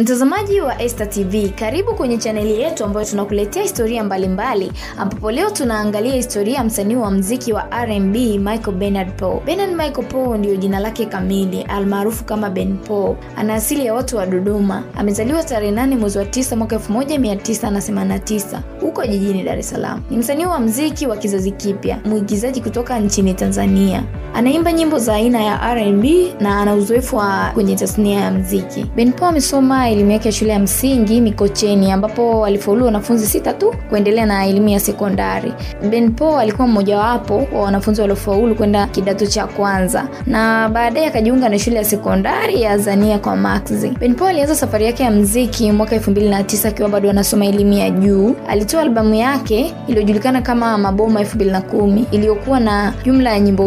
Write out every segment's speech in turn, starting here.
Mtazamaji wa Esta TV, karibu kwenye chaneli yetu ambayo tunakuletea historia mbalimbali, ambapo leo tunaangalia historia ya msanii wa mziki wa R&B Michael Bernard Paul. Bernard Michael Paul ndiyo jina lake kamili, almaarufu kama Ben Paul. Ana asili ya watu wa Dodoma. Amezaliwa tarehe 8 mwezi wa 9 mwaka 1989 huko jijini Dar es Salaam. Ni msanii wa mziki wa kizazi kipya, mwigizaji kutoka nchini Tanzania. Anaimba nyimbo za aina ya R&B na ana uzoefu wa kwenye tasnia ya mziki. Ben Paul amesoma elimu yake ya shule ya msingi Mikocheni ambapo alifaulu wanafunzi sita tu kuendelea na elimu ya sekondari. benpo alikuwa mmojawapo wa wanafunzi waliofaulu kwenda kidato cha kwanza na baadaye akajiunga na shule ya sekondari ya zania kwa Maxi. Ben Paul alianza safari yake ya mziki mwaka 2009 akiwa bado anasoma elimu ya juu. Alitoa albamu yake iliyojulikana kama Maboma 2010 iliyokuwa na jumla ya nyimbo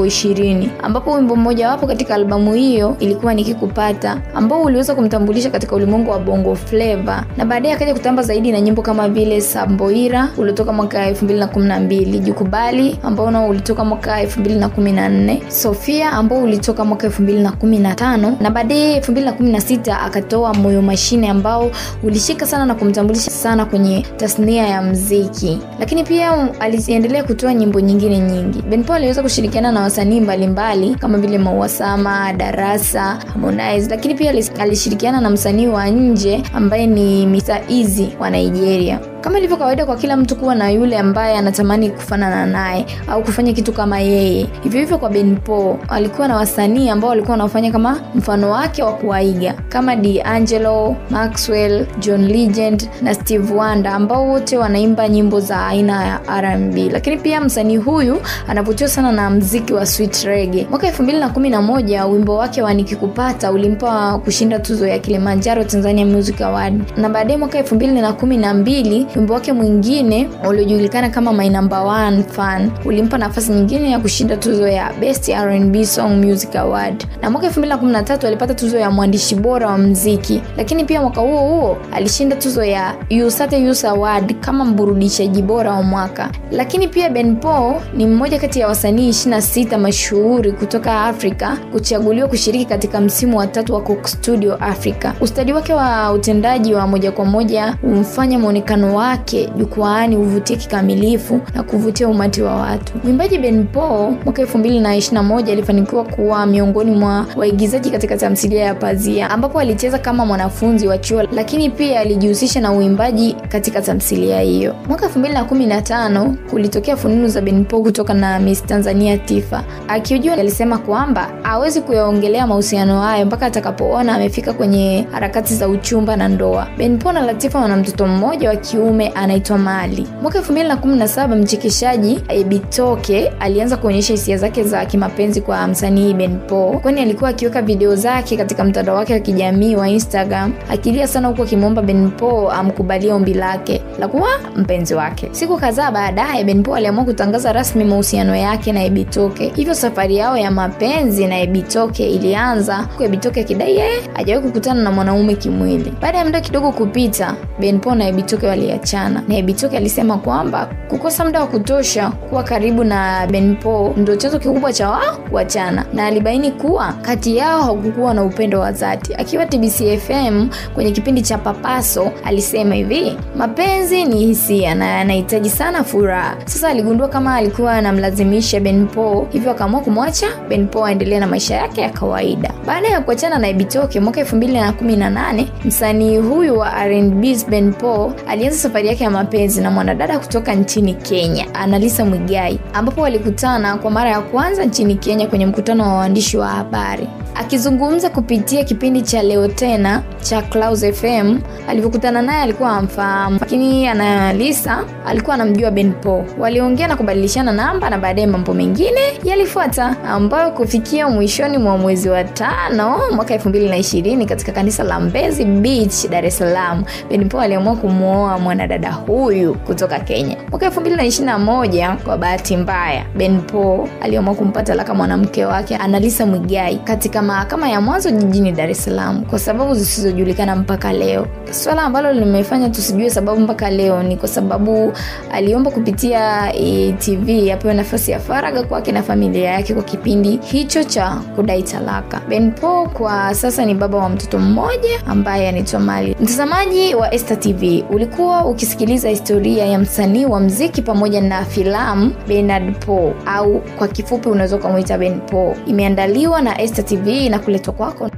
ishirini ambapo wimbo mmojawapo katika albamu hiyo ilikuwa Nikikupata ambao uliweza kumtambulisha katika ulimwengu wa bongo flava na baadaye akaja kutamba zaidi na nyimbo kama vile Samboira uliotoka mwaka 2012, Jukubali ambao nao ulitoka mwaka 2014, Sofia ambao ulitoka mwaka 2015 na baadaye 2016 akatoa Moyo Mashine ambao ulishika sana na kumtambulisha sana kwenye tasnia ya mziki, lakini pia aliendelea kutoa nyimbo nyingine nyingi. Ben Paul aliweza kushirikiana na wasanii mbalimbali kama vile Maua Sama, Darasa, Harmonize, lakini pia alishirikiana na msanii wa nje ambaye ni Mr Easy wa Nigeria. Kama ilivyo kawaida kwa kila mtu kuwa na yule ambaye anatamani kufanana naye au kufanya kitu kama yeye. Hivyo hivyo kwa Ben Paul alikuwa na wasanii ambao walikuwa wanafanya kama mfano wake wa kuwaiga kama D'Angelo, Maxwell, John Legend na Steve Wonder ambao wote wanaimba nyimbo za aina ya R&B. Lakini pia msanii huyu anavutiwa sana na mziki wa sweet reggae. Mwaka 2011 wimbo wake wa Nikikupata ulimpa kushinda tuzo ya Kilimanjaro Tanzania Music Award. Na baadaye mwaka 2012 wimbo wake mwingine uliojulikana kama My Number One Fan ulimpa nafasi nyingine ya kushinda tuzo ya Best R&B Song Music Award. Na mwaka 2013 alipata tuzo ya mwandishi bora wa mziki, lakini pia mwaka huo huo alishinda tuzo ya Usate Youth Award kama mburudishaji bora wa mwaka. Lakini pia Ben Paul ni mmoja kati ya wasanii 26 mashuhuri kutoka Afrika kuchaguliwa kushiriki katika msimu wa tatu wa Coke Studio Africa. Ustadi wake wa utendaji wa moja kwa moja humfanya muonekano wake jukwaani uvutie kikamilifu na kuvutia umati wa watu. Mwimbaji Ben Paul mwaka 2021 alifanikiwa kuwa miongoni mwa waigizaji katika tamthilia ya Pazia ambapo alicheza kama mwanafunzi wa chuo, lakini pia alijihusisha na uimbaji katika tamthilia hiyo. Mwaka 2015 kulitokea fununu za Ben Paul kutoka na Miss Tanzania Tifa. Akiujua alisema kwamba hawezi kuyaongelea mahusiano hayo mpaka atakapoona amefika kwenye harakati za uchumba na ndoa. Ben Paul na Latifa wana mtoto mmoja wa kiume anaitwa Mali. Mwaka 2017 mchekeshaji Ebitoke alianza kuonyesha hisia zake za kimapenzi kwa msanii Ben kwani alikuwa akiweka video zake katika mtandao wake wa kijamii wa Instagram akilia sana, huku akimwomba Ben Paul amkubalie ombi lake la kuwa mpenzi wake. Siku kadhaa baadaye, Ben aliamua kutangaza rasmi mahusiano yake na Ebitoke, hivyo safari yao ya mapenzi na Ebitoke ilianza, huku Ebitoke akidai yeye hajawahi kukutana na mwanaume kimwili. Baada ya muda kidogo kupita, Ben Paul na Ebitoke waliachana na Ebitoke alisema kwamba kukosa muda wa kutosha kuwa karibu na Ben Paul ndio chanzo kikubwa cha wao kuachana, na alibaini kuwa kati yao hakukuwa na upendo wa dhati. Akiwa TBCFM kwenye kipindi cha Papaso alisema hivi, mapenzi ni hisia na yanahitaji sana furaha. Sasa aligundua kama alikuwa anamlazimisha Ben Paul, hivyo akaamua kumwacha Ben Paul aendelee na maisha yake ya kawaida. Baada ya kuachana na Ebitoke mwaka 2018 msanii huyu wa R&B Ben Paul alianza safari yake ya mapenzi na mwanadada kutoka nchini Kenya, Analisa Mwigai, ambapo walikutana kwa mara ya kwanza nchini Kenya kwenye mkutano wa waandishi wa habari. Akizungumza kupitia kipindi cha Leo Tena cha Clouds FM, alivyokutana naye alikuwa amfahamu, lakini Analisa alikuwa anamjua Ben Paul. Waliongea na kubadilishana namba na baadaye mambo mengine yalifuata, ambayo kufikia mwishoni mwa mwezi wa tano mwaka 2020 katika kanisa la Mbezi Beach, Dar es Salaam, Ben Paul aliamua kumwoa mwanadada huyu kutoka Kenya. Mwaka 2021 kwa bahati mbaya, Ben Paul aliamua kumpa talaka mwanamke wake Analisa Mwigai katika mahakama ya mwanzo jijini Dar es Salaam kwa sababu zisizojulikana mpaka leo. Swala ambalo limefanya tusijue sababu mpaka leo ni kwa sababu aliomba kupitia TV apewe nafasi ya faraga kwake na familia yake kwa kipindi hicho cha kudai talaka. Ben Paul kwa sasa ni baba wa mtoto mmoja ambaye anaitwa Mali. Mtazamaji wa Esta TV, ulikuwa ukisikiliza historia ya msanii wa mziki pamoja na filamu Bernard Paul au kwa kifupi unaweza ukamwita Ben Paul. Imeandaliwa na Esta TV na kuletwa kwako